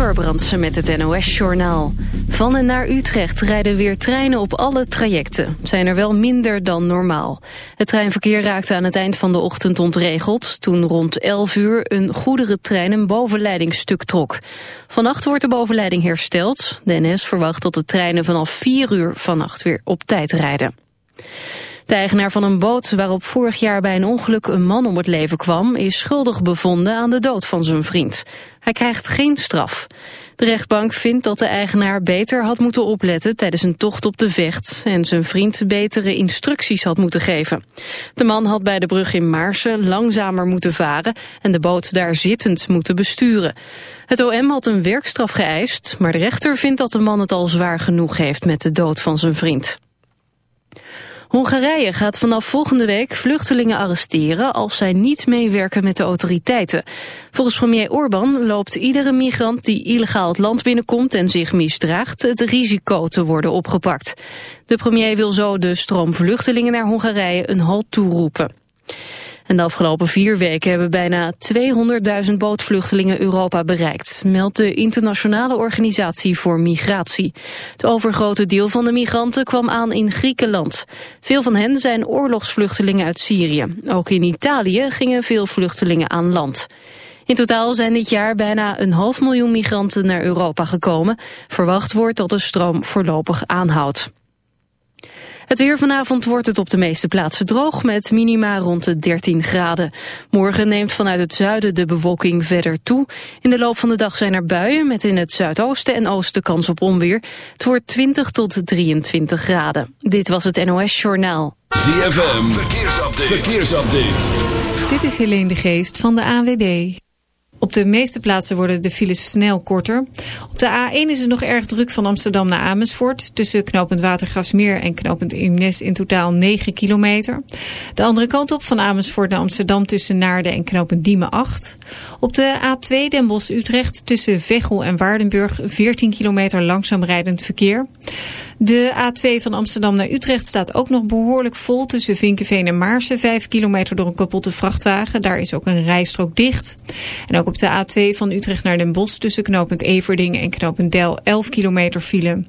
Amber met het NOS-journaal. Van en naar Utrecht rijden weer treinen op alle trajecten. Zijn er wel minder dan normaal. Het treinverkeer raakte aan het eind van de ochtend ontregeld... toen rond 11 uur een goederentrein een bovenleidingstuk trok. Vannacht wordt de bovenleiding hersteld. De NS verwacht dat de treinen vanaf 4 uur vannacht weer op tijd rijden. De eigenaar van een boot waarop vorig jaar bij een ongeluk een man om het leven kwam... is schuldig bevonden aan de dood van zijn vriend. Hij krijgt geen straf. De rechtbank vindt dat de eigenaar beter had moeten opletten tijdens een tocht op de vecht... en zijn vriend betere instructies had moeten geven. De man had bij de brug in Maarsen langzamer moeten varen... en de boot daar zittend moeten besturen. Het OM had een werkstraf geëist, maar de rechter vindt dat de man het al zwaar genoeg heeft met de dood van zijn vriend. Hongarije gaat vanaf volgende week vluchtelingen arresteren als zij niet meewerken met de autoriteiten. Volgens premier Orbán loopt iedere migrant die illegaal het land binnenkomt en zich misdraagt het risico te worden opgepakt. De premier wil zo de stroom vluchtelingen naar Hongarije een halt toeroepen. En de afgelopen vier weken hebben bijna 200.000 bootvluchtelingen Europa bereikt, meldt de Internationale Organisatie voor Migratie. Het overgrote deel van de migranten kwam aan in Griekenland. Veel van hen zijn oorlogsvluchtelingen uit Syrië. Ook in Italië gingen veel vluchtelingen aan land. In totaal zijn dit jaar bijna een half miljoen migranten naar Europa gekomen. Verwacht wordt dat de stroom voorlopig aanhoudt. Het weer vanavond wordt het op de meeste plaatsen droog met minima rond de 13 graden. Morgen neemt vanuit het zuiden de bewolking verder toe. In de loop van de dag zijn er buien met in het zuidoosten en oosten kans op onweer. Het wordt 20 tot 23 graden. Dit was het NOS Journaal. ZFM, verkeersupdate. verkeersupdate. Dit is Helene de Geest van de AWB. Op de meeste plaatsen worden de files snel korter. Op de A1 is het nog erg druk van Amsterdam naar Amersfoort. Tussen knooppunt Watergrafsmeer en knooppunt Imnes in totaal 9 kilometer. De andere kant op van Amersfoort naar Amsterdam tussen Naarden en knooppunt Diemen 8. Op de A2 Den Bosch-Utrecht tussen Veghel en Waardenburg 14 kilometer langzaam rijdend verkeer. De A2 van Amsterdam naar Utrecht staat ook nog behoorlijk vol tussen Vinkenveen en Maarsen. 5 kilometer door een kapotte vrachtwagen. Daar is ook een rijstrook dicht. En ook op de A2 van Utrecht naar Den Bosch tussen knooppunt Everding en knooppunt Del 11 kilometer file.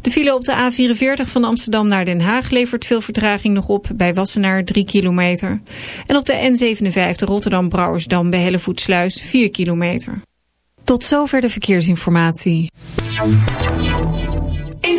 De file op de A44 van Amsterdam naar Den Haag levert veel vertraging nog op. Bij Wassenaar 3 kilometer. En op de N57 Rotterdam-Brouwersdam bij Hellevoetsluis 4 kilometer. Tot zover de verkeersinformatie. In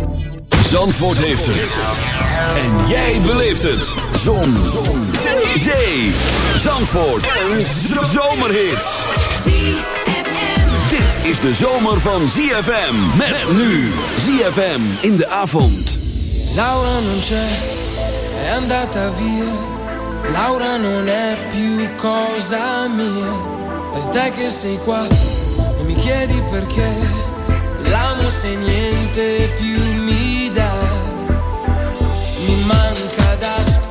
Zandvoort heeft het. En jij beleeft het. Zon. Zon. Zee. Zandvoort. Een zomerhit. Dit is de zomer van ZFM. Met nu ZFM in de avond. Laura non c'è, è andata via. Laura non è più cosa mia. E te che sei qua e mi chiedi perché. L'amo se niente più mi dà. Mi manca da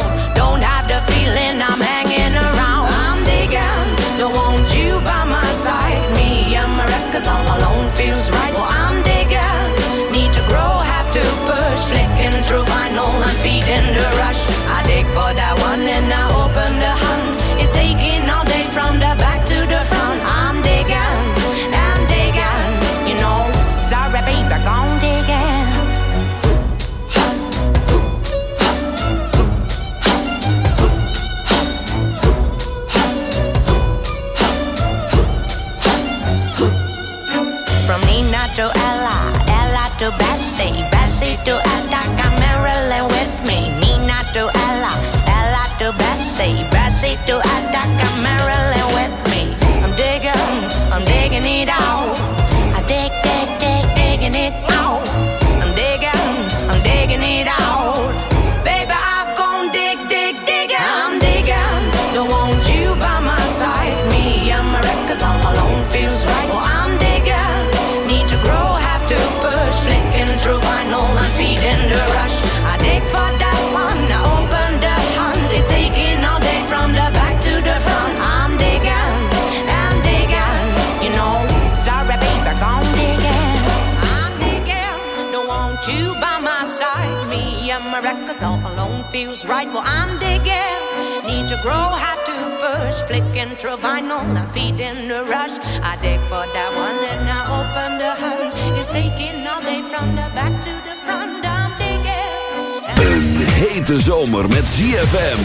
do I, da. feels right. Well, I'm digging. Need to grow, have to push. Flicking through vinyl, I'm feeding the rush. I dig for that one, then I open the hood. It's taking all day from the back to the front. I'm digging. Een hete zomer met ZFM.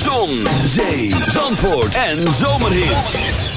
Zon, zee, zandvoort en zomerhits.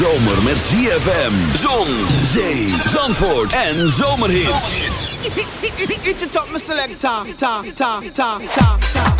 Zomer met ZFM, zon, zee, zandvoort en zomerhits. Eat it up, my selector. Ta, ta, ta, ta, ta, ta, ta,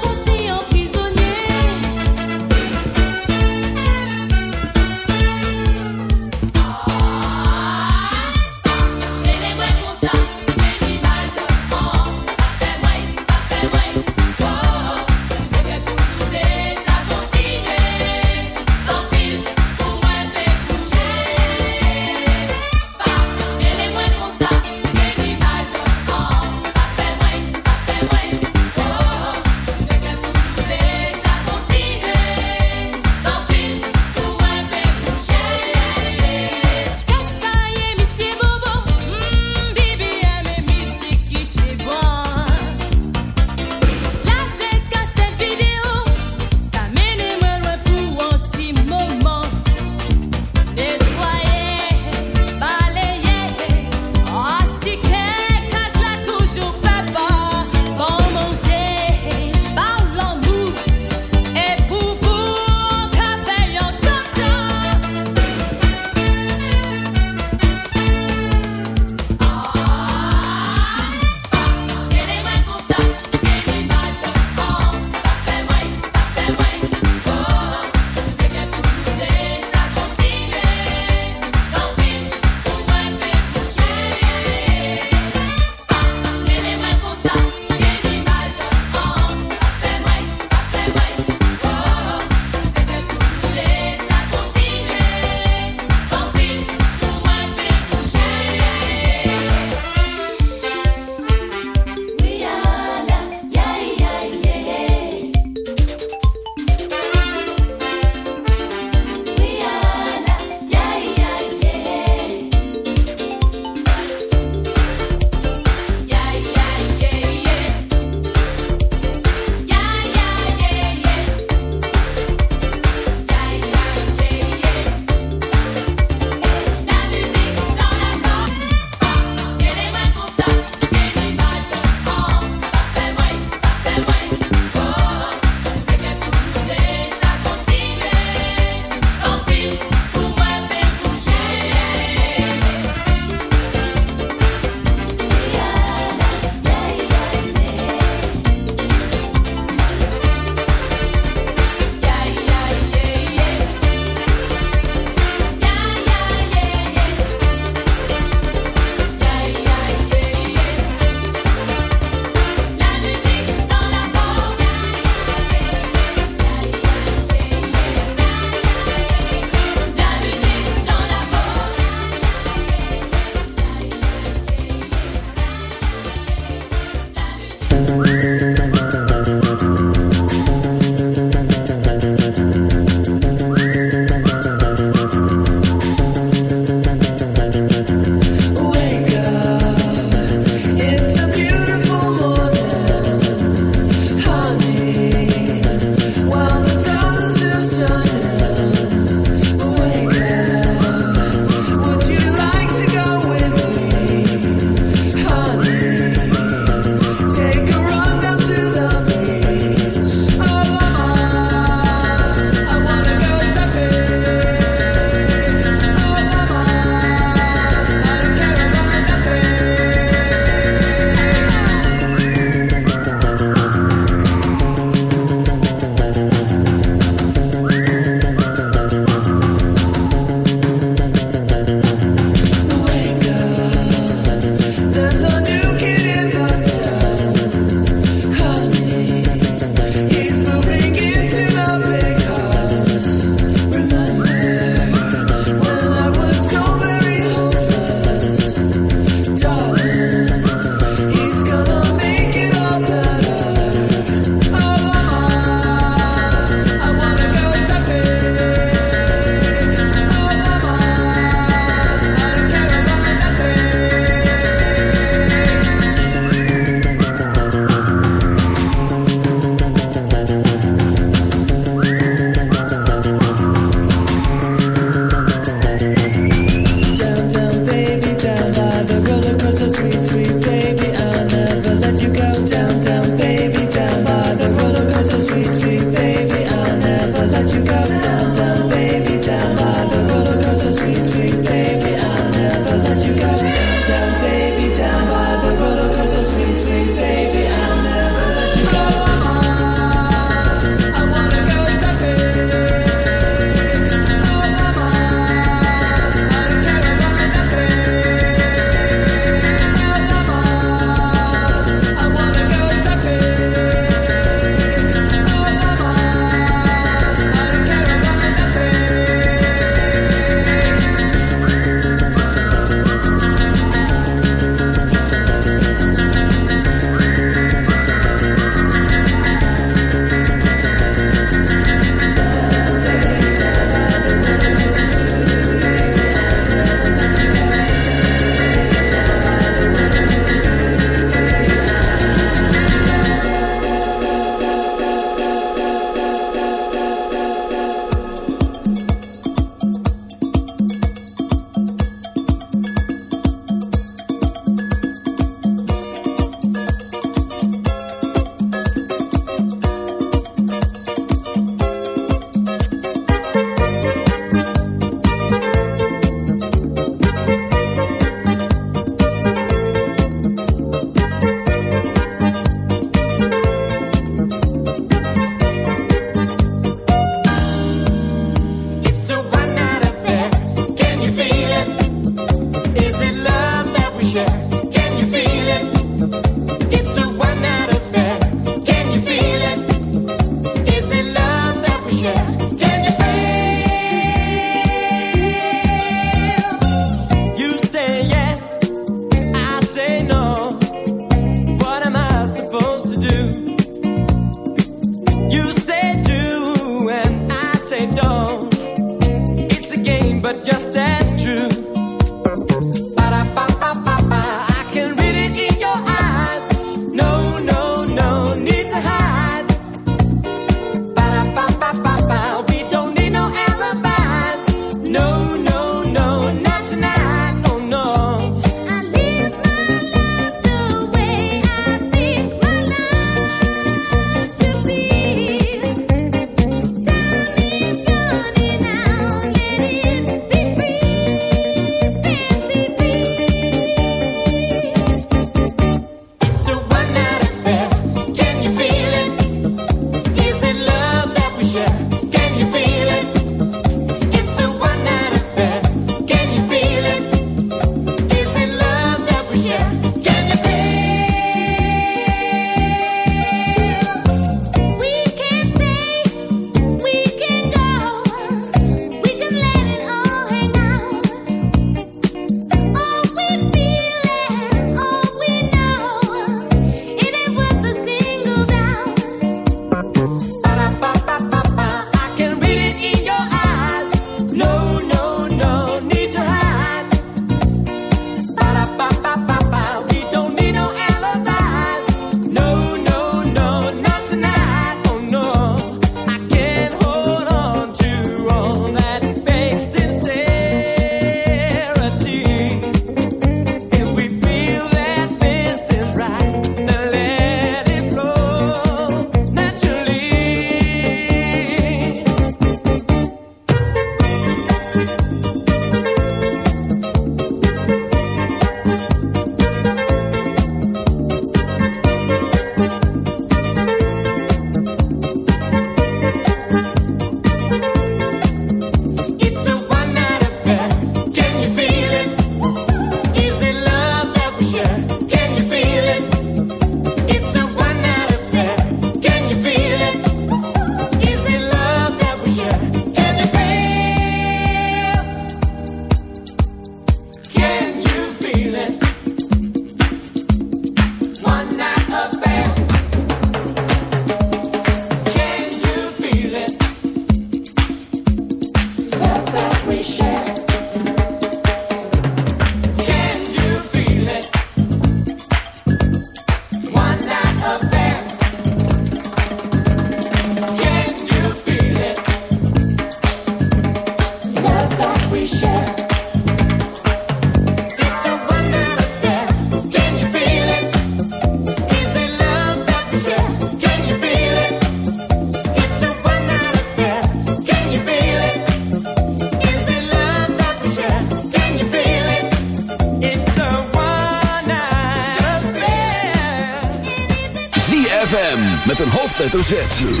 hoofdletter Z